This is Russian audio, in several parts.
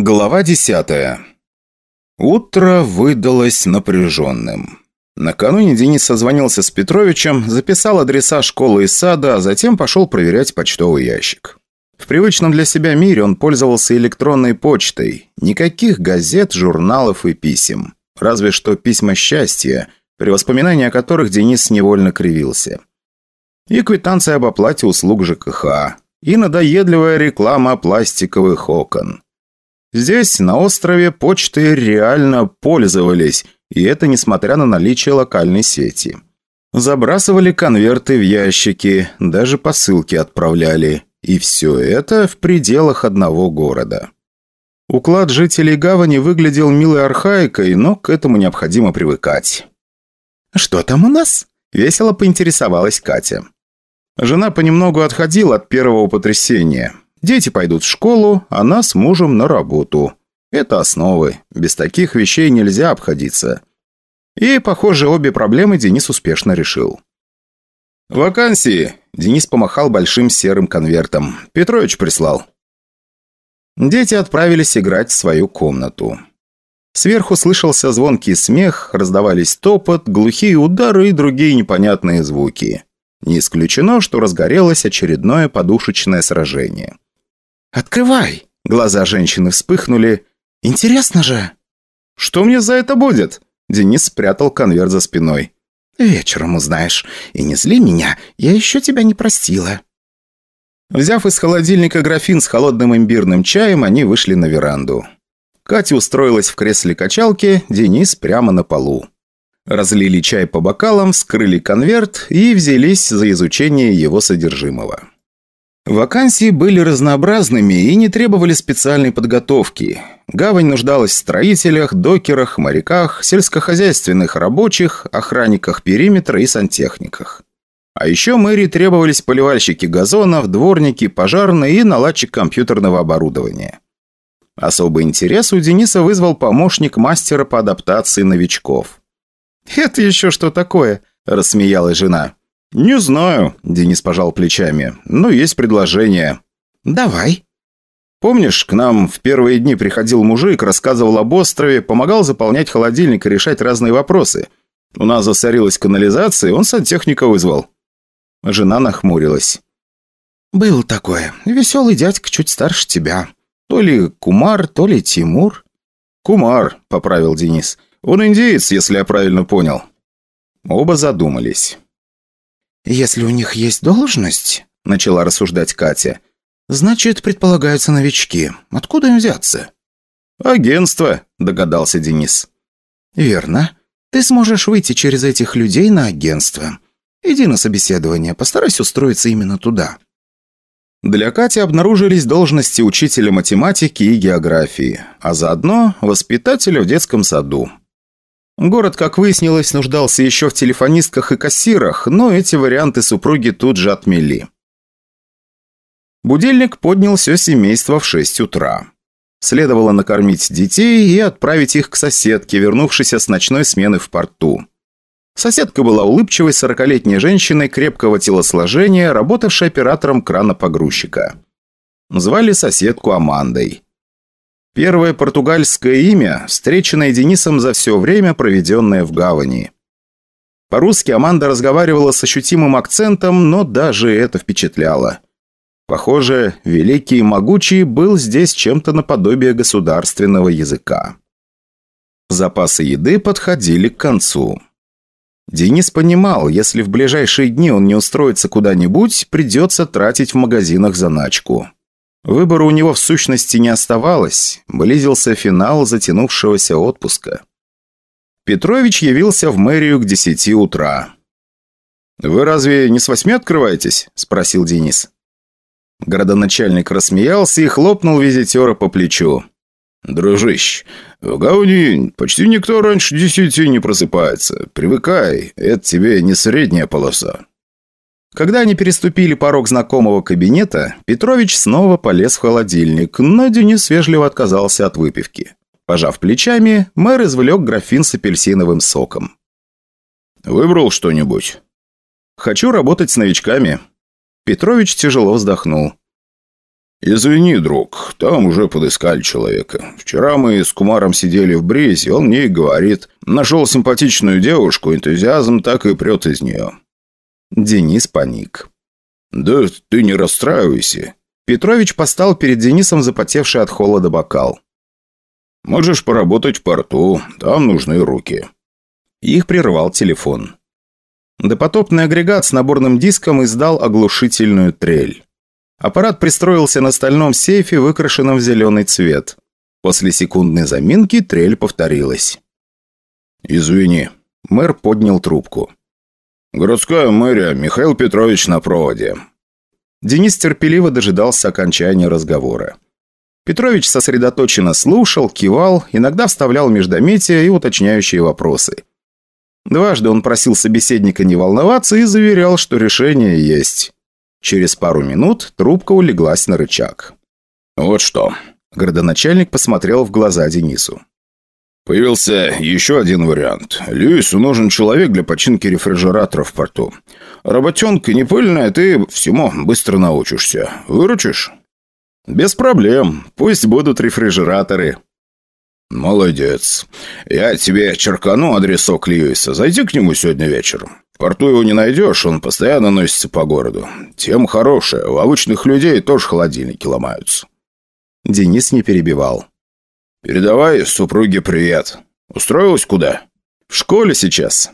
Глава десятая. Утро выдалось напряженным. Накануне Денис созвонился с Петровичем, записал адреса школы и сада, а затем пошел проверять почтовый ящик. В привычном для себя мире он пользовался электронной почтой. Никаких газет, журналов и писем. Разве что письма счастья, при воспоминании о которых Денис невольно кривился. И квитанция об оплате услуг ЖКХ. И надоедливая реклама пластиковых окон. Здесь, на острове, почтой реально пользовались, и это несмотря на наличие локальной сети. Забрасывали конверты в ящики, даже посылки отправляли. И все это в пределах одного города. Уклад жителей гавани выглядел милой архаикой, но к этому необходимо привыкать. «Что там у нас?» – весело поинтересовалась Катя. Жена понемногу отходила от первого потрясения – Дети пойдут в школу, а она с мужем на работу. Это основы. Без таких вещей нельзя обходиться. И, похоже, обе проблемы Денис успешно решил. «Вакансии!» – Денис помахал большим серым конвертом. «Петрович прислал». Дети отправились играть в свою комнату. Сверху слышался звонкий смех, раздавались топот, глухие удары и другие непонятные звуки. Не исключено, что разгорелось очередное подушечное сражение. «Открывай!» Глаза женщины вспыхнули. «Интересно же!» «Что мне за это будет?» Денис спрятал конверт за спиной. «Вечером узнаешь. И не зли меня, я еще тебя не простила». Взяв из холодильника графин с холодным имбирным чаем, они вышли на веранду. Катя устроилась в кресле качалки, Денис прямо на полу. Разлили чай по бокалам, вскрыли конверт и взялись за изучение его содержимого. Вакансии были разнообразными и не требовали специальной подготовки. Гавань нуждалась в строителях, докерах, моряках, сельскохозяйственных рабочих, охранниках периметра и сантехниках. А еще мэрии требовались поливальщики газонов, дворники, пожарные и наладчик компьютерного оборудования. Особый интерес у Дениса вызвал помощник мастера по адаптации новичков. «Это еще что такое?» – рассмеялась жена. «Не знаю», – Денис пожал плечами, – «но есть предложение». «Давай». «Помнишь, к нам в первые дни приходил мужик, рассказывал об острове, помогал заполнять холодильник и решать разные вопросы. У нас засорилась канализация, он сантехника вызвал». Жена нахмурилась. «Был такое. Веселый дядька чуть старше тебя. То ли Кумар, то ли Тимур». «Кумар», – поправил Денис. «Он индеец, если я правильно понял». Оба задумались. «Если у них есть должность», — начала рассуждать Катя, «значит, предполагаются новички. Откуда им взяться?» «Агентство», — догадался Денис. «Верно. Ты сможешь выйти через этих людей на агентство. Иди на собеседование, постарайся устроиться именно туда». Для Кати обнаружились должности учителя математики и географии, а заодно воспитателя в детском саду. Город, как выяснилось, нуждался еще в телефонистках и кассирах, но эти варианты супруги тут же отмели. Будильник поднял все семейство в 6 утра. Следовало накормить детей и отправить их к соседке, вернувшейся с ночной смены в порту. Соседка была улыбчивой сорокалетней женщиной крепкого телосложения, работавшей оператором крана погрузчика. Звали соседку Амандой. Первое португальское имя, встреченное Денисом за все время, проведенное в гавани. По-русски Аманда разговаривала с ощутимым акцентом, но даже это впечатляло. Похоже, великий и могучий был здесь чем-то наподобие государственного языка. Запасы еды подходили к концу. Денис понимал, если в ближайшие дни он не устроится куда-нибудь, придется тратить в магазинах заначку. Выбора у него в сущности не оставалось, близился финал затянувшегося отпуска. Петрович явился в мэрию к десяти утра. «Вы разве не с восьми открываетесь?» – спросил Денис. Городоначальник рассмеялся и хлопнул визитера по плечу. «Дружище, в Гауни почти никто раньше десяти не просыпается. Привыкай, это тебе не средняя полоса». Когда они переступили порог знакомого кабинета, Петрович снова полез в холодильник, но Денис вежливо отказался от выпивки. Пожав плечами, мэр извлек графин с апельсиновым соком. «Выбрал что-нибудь?» «Хочу работать с новичками». Петрович тяжело вздохнул. «Извини, друг, там уже подыскали человека. Вчера мы с Кумаром сидели в бризе, он мне и говорит. Нашел симпатичную девушку, энтузиазм так и прет из нее». Денис паник. «Да ты не расстраивайся». Петрович поставил перед Денисом запотевший от холода бокал. «Можешь поработать в порту, там нужны руки». Их прервал телефон. Допотопный агрегат с наборным диском издал оглушительную трель. Аппарат пристроился на стальном сейфе, выкрашенном в зеленый цвет. После секундной заминки трель повторилась. «Извини». Мэр поднял трубку. «Городская мэрия, Михаил Петрович на проводе». Денис терпеливо дожидался окончания разговора. Петрович сосредоточенно слушал, кивал, иногда вставлял междометия и уточняющие вопросы. Дважды он просил собеседника не волноваться и заверял, что решение есть. Через пару минут трубка улеглась на рычаг. «Вот что». Городоначальник посмотрел в глаза Денису. Появился еще один вариант. Льюису нужен человек для починки рефрижератора в порту. Работенка не пыльная, ты всему быстро научишься. Выручишь? Без проблем. Пусть будут рефрижераторы. Молодец. Я тебе черкану адресок Льюиса. Зайди к нему сегодня вечером. В порту его не найдешь, он постоянно носится по городу. Тем хорошая, у обычных людей тоже холодильники ломаются. Денис не перебивал. «Передавай супруге привет. Устроилась куда?» «В школе сейчас».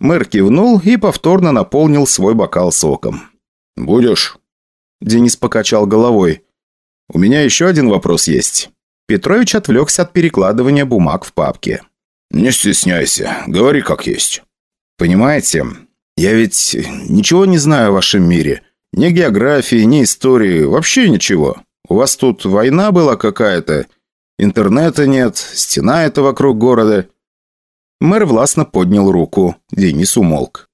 Мэр кивнул и повторно наполнил свой бокал соком. «Будешь?» Денис покачал головой. «У меня еще один вопрос есть». Петрович отвлекся от перекладывания бумаг в папке. «Не стесняйся, говори как есть». «Понимаете, я ведь ничего не знаю о вашем мире. Ни географии, ни истории, вообще ничего. У вас тут война была какая-то, интернета нет, стена это вокруг города». Мэр властно поднял руку. Денис умолк.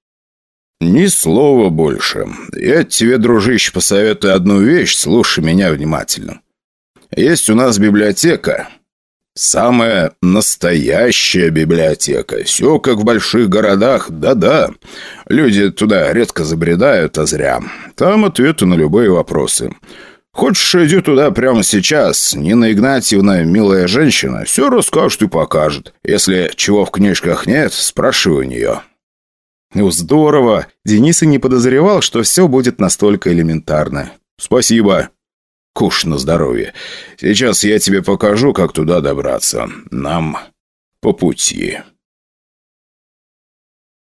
«Ни слова больше. Я тебе, дружище, посоветую одну вещь, слушай меня внимательно. Есть у нас библиотека. Самая настоящая библиотека. Все как в больших городах, да-да. Люди туда редко забредают, а зря. Там ответы на любые вопросы. Хочешь, иди туда прямо сейчас. Нина Игнатьевна, милая женщина, все расскажет и покажет. Если чего в книжках нет, спрашивай у нее». «Ну, здорово!» Денис и не подозревал, что все будет настолько элементарно. «Спасибо!» Куш на здоровье. Сейчас я тебе покажу, как туда добраться. Нам по пути».